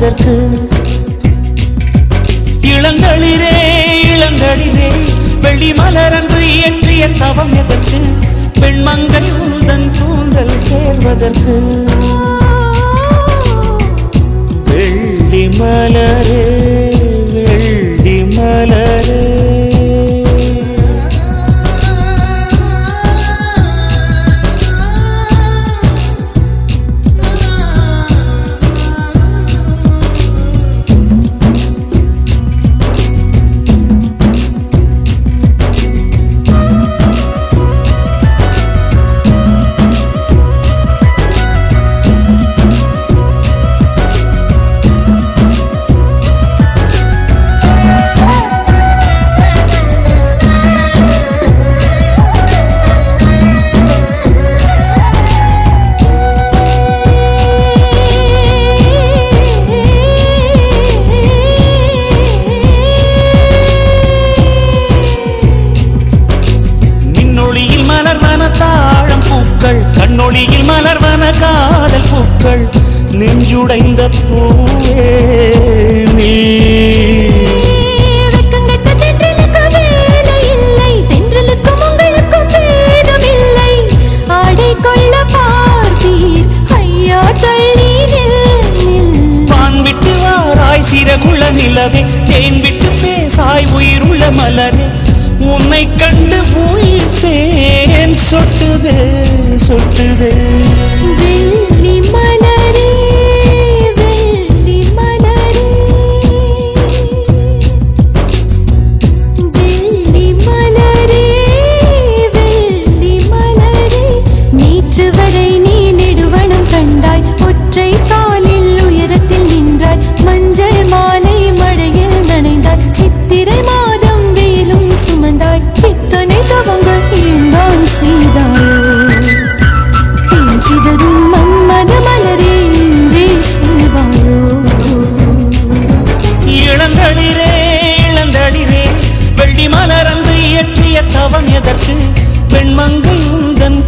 அதற்கு இளந்தளிரே இளந்தளிரே வெள்ளி மலரன்று இயற்றிய தவம் எதற்கு? பெண்மங்கை உந்தன் கூந்தல் சேர்வதற்கு. நில் பான் விட்டு வாராய் சிறகுள்ள நிலவே. தேன் விட்டு பேசாய் உயிருள்ள மலரே. உன்னை கண்டு உயிர் தேன் சொட்டுதே சொட்டுதே. தவங்கள் ஏந்தான் செய்தாயோ. தேன் சிதறும் மன்மத மலரே என்றே இளந்தளிரே இளந்தளிரே வெள்ளி இயற்றிய தவம் எதற்கு? பெண்மங்கை உந்தன்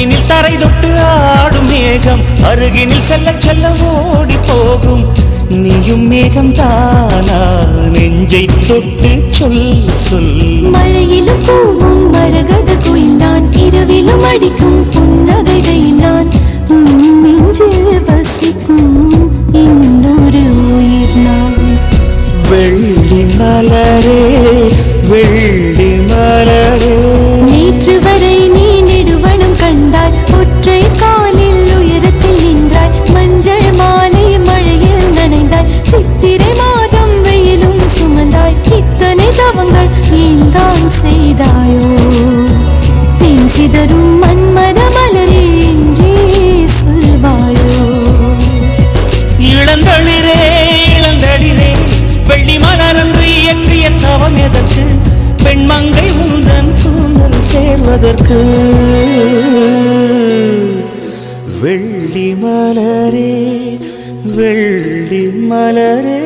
தொலைவினில் தரை தொட்டு ஆடும் மேகம். அருகினில் செல்ல செல்ல ஓடி போகும். நீயும் மேகம் தானா நெஞ்சை தொட்டு சொல் சொல். மழையிலும் பூவும் மரகத குயில்தான். இரவிலும் அடிக்கும் புன்னகை கூந்தல் வெள்ளி மலரே வெள்ளி மலரே.